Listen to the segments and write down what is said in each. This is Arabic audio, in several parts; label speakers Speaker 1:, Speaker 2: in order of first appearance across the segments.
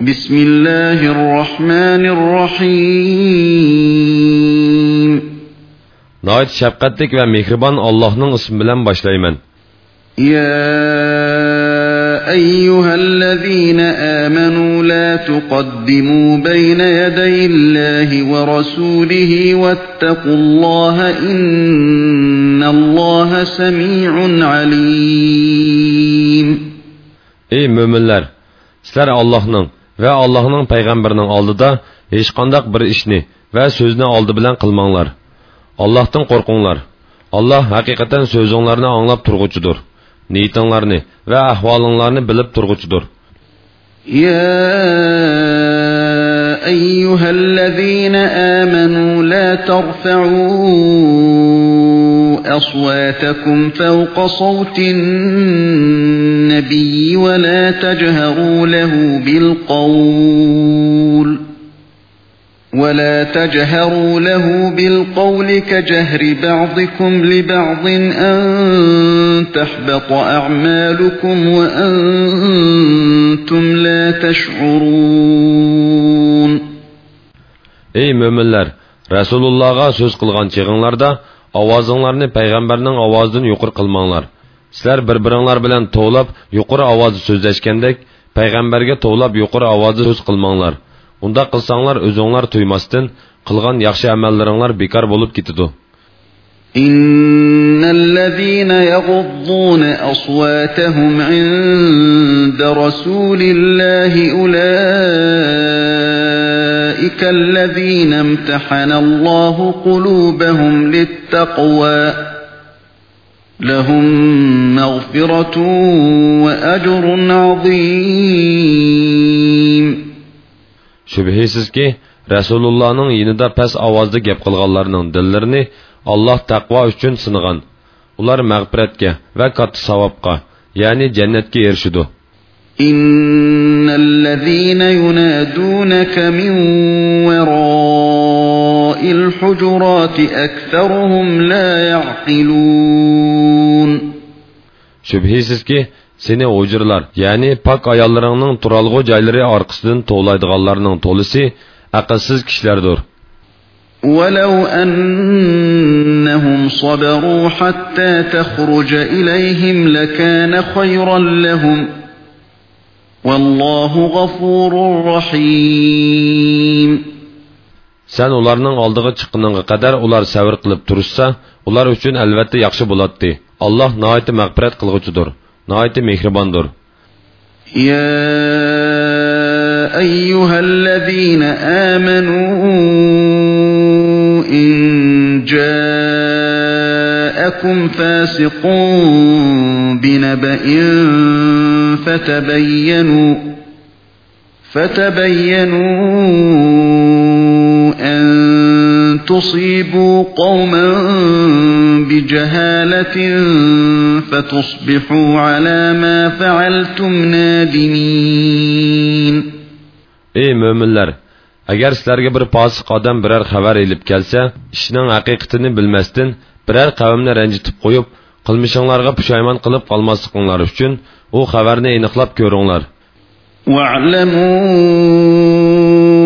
Speaker 1: بسم
Speaker 2: الله
Speaker 1: الرحمن الرحيم
Speaker 2: نايت شفقتك ومهربان الله نن اسم بلن başlayman.
Speaker 1: يا أيها الذين آمنوا لا تقدموا بين يدي الله ورسوله واتقوا الله إن الله سميع
Speaker 2: عليم مؤمنلر müminler! الله نن va allohning payg'ambarining oldida hech qandoq bir ishni va so'zni oldi bilan qilmanglar allohdan qo'rqinglar alloh haqiqatan so'zinglarni anglab turg'uchidir niyatinglarni va ahvolinglarni bilib turg'uchidir
Speaker 1: يا أيها الذين آمنوا لا ترفعوا أصواتكم فوق صوت النبي ولا تجهروا له بالقول ولا تجهروا له بالقول كجهر بعضكم لبعض أن تحبط أعمالكم وأنتم لا تشعرون
Speaker 2: Ey möminlər, Rəsulullah'a söz qılğan çığınlarda avazınlarını peyğəmbərinin avazından yuqur qılmaqlar. sizlar bir biringlar bilan tovlab yuqori ovozda so'zlashgandek payg'ambarga tovlab yuqori ovozda so'z qilmanglar unda qilsanglar o'zinglar tuymasdan qilgan yaxshi amallaringlar bekor bo'lib ketadi
Speaker 1: إن الذين يغضون أصواتهم عند رسول الله أولئك الذين امتحن الله قلوبهم للتقوى لهم مغفرة وأجر عظيم
Speaker 2: شبهيسيز كي رسول الله نن يندا پس آوازده گپ قلغاللارنن دللرني الله تقوى üçün سنغان ular مغفرتke ve kat savapka yani cennetke يرشدو
Speaker 1: إن الذين ينادونك من وراء الحجرات أكثرهم لا يعقلون
Speaker 2: shubhisizki seni o'jirlar ya'ni pok ayollaringning turalg'u joylari orqasidan tovlaydiganlarning to'lisi aqlsiz kishilardir
Speaker 1: ولو أنهم صبروا حتى تخرج إليهم لكان خيرا لهم والله
Speaker 2: غفور رحيم Sen onların aldığı çıkınına kadar onlar səvir qılıb tursa, onlar üçün əlbəttə yaxşı bulatdı. Allah nəhayət məğfirət qılğıcıdır, nəhayət mehribandır.
Speaker 1: يا أيها الذين آمنوا إن جاءكم فاسق بنبأ فتبينوا فتبينوا تصيبوا قوما بجهالة
Speaker 2: فتصبحوا على ما فعلتم نادمين Ey möminler! Agar sizlarga bir posiq odam biror xabar elib kelsa, ishning haqiqatini bilmasdan biror qavmni ranjitib qo'yib, qilmishinglarga pushaymon qilib qolmasligingiz uchun u xabarni aniqlab ko'ringlar.
Speaker 1: Wa'lamu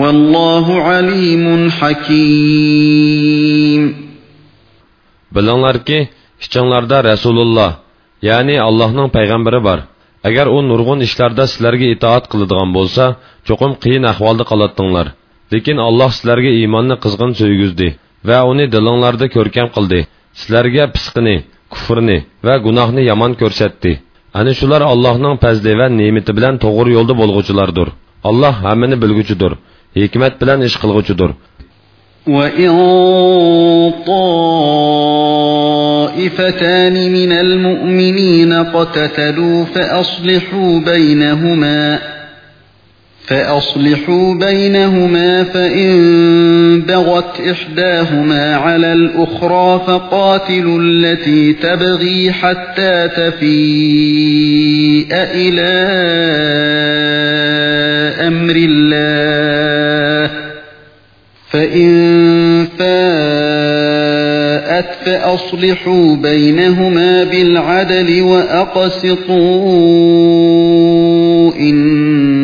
Speaker 1: Vallahu alimun hakim.
Speaker 2: Bilinglarki, ichinglarda Rasululloh, ya'ni Allohning payg'ambari bor. Agar u nurg'un ishlarda sizlarga itoat qiladigan bo'lsa, cho'qim qiyin ahvolda qolatdinglar. Lekin Alloh sizlarga iymonni qizg'in so'ygizdi va uni dilinglarda ko'rkam qildi. Sizlarga pisqini, kufrni va gunohni yomon ko'rsatdi. Ana shular Allohning fazli va ne'mati bilan to'g'ri yo'lda bo'lg'uchilardir. Alloh hammani bilguchidir. hikmat bilan ish qilg'uchidir
Speaker 1: وإن طائفتان من المؤمنين قتتلوا فأصلحوا بينهما فأصلحوا بينهما فإن بغت إحداهما على الأخرى فقاتلوا التي تبغي حتى تفيء إلى أمر الله فإن فاءت فأصلحوا بينهما بالعدل وأقسطوا إن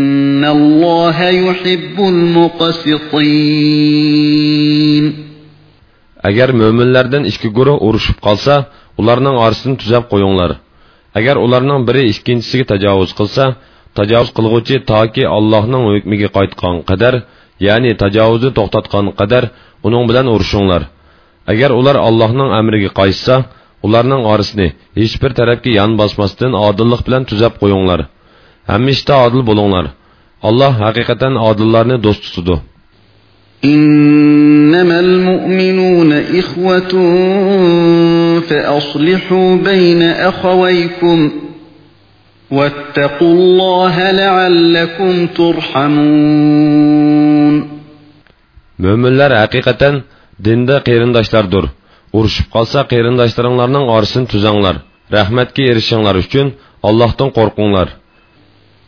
Speaker 2: Agar mo'minlardan ikki guruh urushib qolsa, ularning orasini tuzab qo'yinglar. Agar ularning biri ikkinchisiga tajovuz qilsa, tajovuz qilguvchi toki Allohning hukmiga qaytgan qadar, ya'ni tajovuzni to'xtatgan qadar uning bilan urushinglar. Agar ular Allohning amriga qaytsa, ularning orasini hech bir tarafga yon bosmasdan odillik bilan tuzab qo'yinglar. Hamma ishda odil bo'linglar. Allah haqiqatan adillarni do'st tutadi.
Speaker 1: İnnemal mu'minuna ihwatun fa aslihu bayna akhawaykum vattaqullaha la'allakum turhamun.
Speaker 2: Möminlər haqiqatan dində qeyrindaşlardır. Uruşub qalsa qeyrindaşlarınlarının arasını tüzənglər. Rəhmətə erişənlər üçün Allahdan qorxunlar.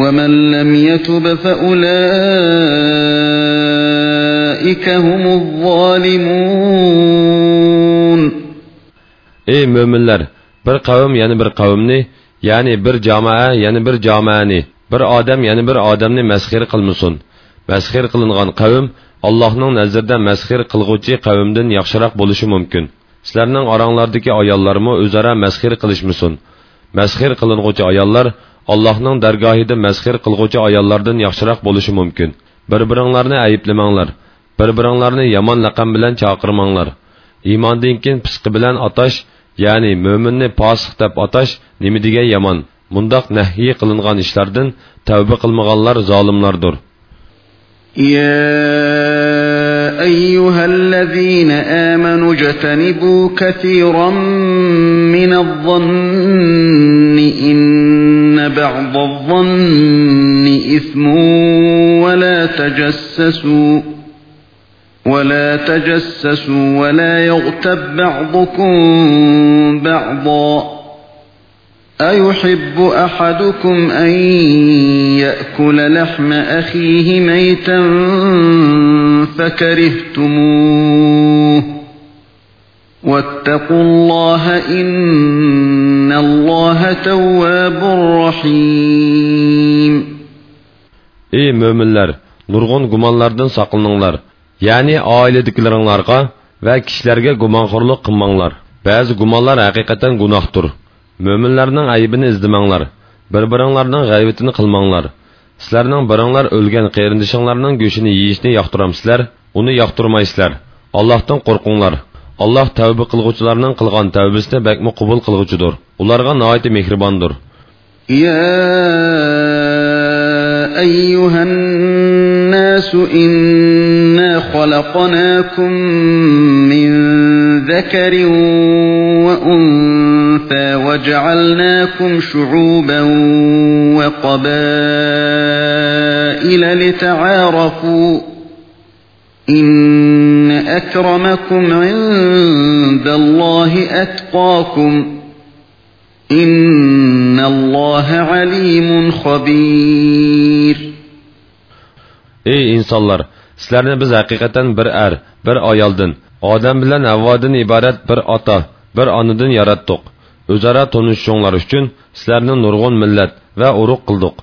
Speaker 1: ومن لم يتب فأولئك هم الظالمون
Speaker 2: Ey müminler! Bir kavim yani bir kavimni, yani bir camiye yani bir camiyeni, bir adam yani bir adamni mezhir kılmışsın. Mezhir kılıngan kavim, Allah'ın nezirde mezhir kılgıcı kavimden yakşarak buluşu mümkün. Sizlerinin aranlardaki ayallarımı özara mezhir kılışmışsın. Mezhir kılıngucu ayallar, Allahның dərgahında məzxir qılğıcı ayollardan yaxşıraq bolışı mümkün. Bir-birinlarni ayıplamanglar. Bir-birinlarni yomon laqam bilan chaqirmanglar. Iymondan keyin pisqi bilan atash, ya'ni mo'minni fosiq deb atash nima degan yomon. Mundaq nahiy qilingan ishlardan tavba qilmaganlar zolimlardir.
Speaker 1: يا أيها الذين آمنوا اجتنبوا كثيرا من الظن إن بعض الظن إثم ولا تجسسوا ولا تجسسوا ولا يغتب بعضكم بعضا أيحب أحدكم أن يأكل لحم أخيه ميتا فكرهتموه واتقوا الله إن إِنَّ اللَّهَ تَوَّابٌ
Speaker 2: رَّحِيمٌ Ey möminlər, nurgun gumanlardan saqlaninglar. Yani ailedekileringlarga və kişilərə gumanxorluq qılmanglar. Bəzi gumanlar həqiqətən günahdır. Möminlərinin ayıbını izləmənglər. Bir-birinlərinin g'aybatini qilmanglar. Sizlərning biringlar o'lgan qərindişinglərinin go'shini yeyishni yoqtiramsizlar, uni yoqtirmaysizlar. Allohdan qo'rqinglar. alloh tavba qilg'uvchilarning qilgan tavbasini bakmi qubul qilg'uchidir ularga nihoyat mehribondir
Speaker 1: يا أيها الناس إنا خلقناكم من ذكر وأنثى وجعلناكم شعوبا وقبائل لتعارفوا إن أكرمكم عند الله أتقاكم إن
Speaker 2: الله عليم خبير Ey insanlar! Sizlerine biz hakikaten bir er, bir ayaldın, Adem bilen Havva'dan ibaret bir ata, bir anıdın yarattık. Özara tonuşuşunlar üçün sizlerinin nurgun millet ve uruk kıldık.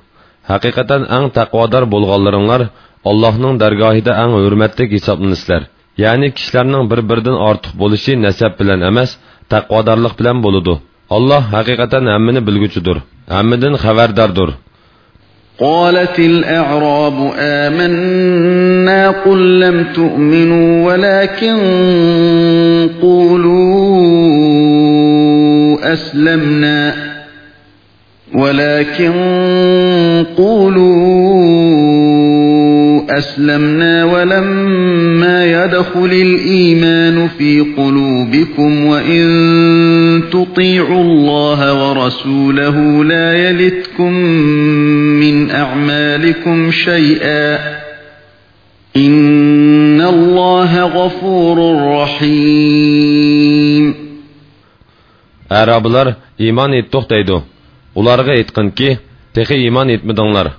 Speaker 2: Hakikaten en takvadar bulgallarınlar, Allah'ın dergahide en hürmetlik hesabını sizler.'' ya'ni kishilarning bir biridan ortiq bo'lishi nasab bilan emas taqvodorlik bilan bo'ladi alloh haqiqatan hammani bilguchidir hammadan xabardordir
Speaker 1: قالت الأعراب آمنا قل لم تؤمنوا ولكن قولوا أسلمنا ولكن قولوا أسلمنا ولما يدخل الإيمان في قلوبكم وإن تطيعوا الله ورسوله لا يلتكم من أعمالكم شيئا إن الله غفور رحيم
Speaker 2: Әрабылар иман еттіқ дейді. Оларға етқін ки, тегі ولكن سلر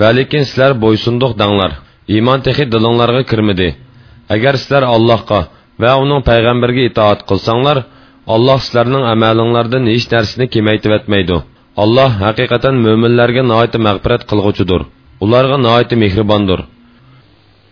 Speaker 2: Вәлекен сілер бойсындық даңлар. iymon tehi dilinglarga kirmidi agar sizlar allohga va uning payg'ambarga itoat qilsanglar alloh sizlarning amalinglardan hech narsani kemaytivatmaydi alloh haqiqatan mo'minlarga noiti mag'firat qilg'uchidir ularga noiti mehribondir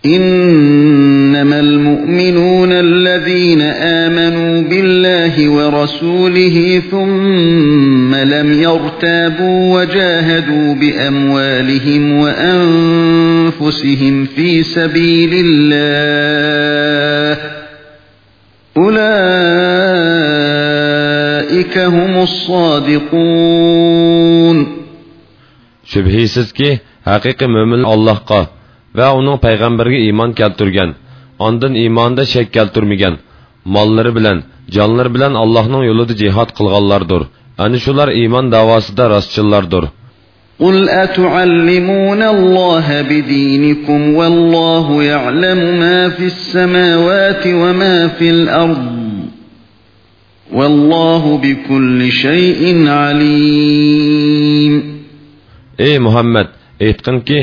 Speaker 1: إنما المؤمنون الذين آمنوا بالله ورسوله ثم لم يرتابوا وجاهدوا بأموالهم وأنفسهم في سبيل الله أولئك هم الصادقون
Speaker 2: شبهي شبهيسز حقيقي مؤمن الله قال va uning payg'ambarga iymon keltirgan ondan iymonda shak keltirmagan mollari bilan jonlari bilan allohning yo'lida jihod qilganlardir ana shular iymon davosida rostchillardir
Speaker 1: قل أتعلمون الله بدينكم والله يعلم ما في السماوات وما في الأرض
Speaker 2: والله بكل شيء عليم Ey Muhammed, etkin ki,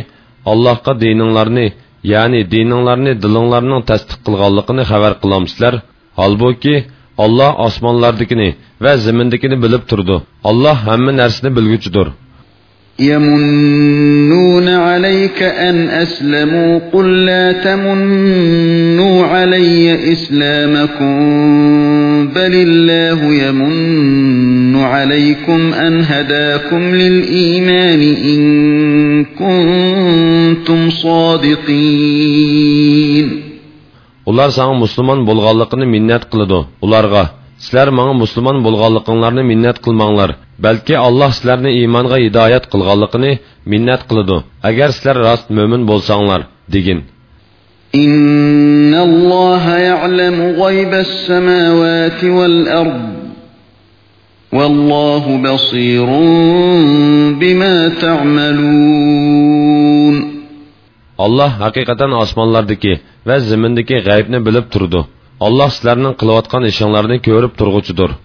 Speaker 2: allohga dininglarni ya'ni dininglarni dilinglarning tasdiq qilganligini xabar qilamsizlar holbuki olloh osmonlardikini va zimindikini bilib turdi olloh hamma narsani bilguchidir
Speaker 1: يمنون عليك أن أسلموا قل لا تمنوا علي إسلامكم بل الله يمن عَلَيْكُمْ أَنْ هَدَاكُمْ لِلْإِيمَانِ إِن كُنتُمْ
Speaker 2: صَادِقِينَ Ular sana Müslüman bulğallıqını minnet kılıdı. Ularga, sizler bana Müslüman bulğallıqınlarını minnet kılmanlar. Belki Allah sizlerni imanğa hidayet kılğallıqını minnet kılıdı. Eğer sizler rast mümin bolsanlar, digin.
Speaker 1: İnna Allah ya'lemu gaybes semavati vel ardı. والله بصير
Speaker 2: بما تعملون Allah haqiqatan osmonlardagi va zimindagi g'aybni bilib turdi. Alloh sizlarning qilayotgan ishinglarni ko'rib turg'uchidir.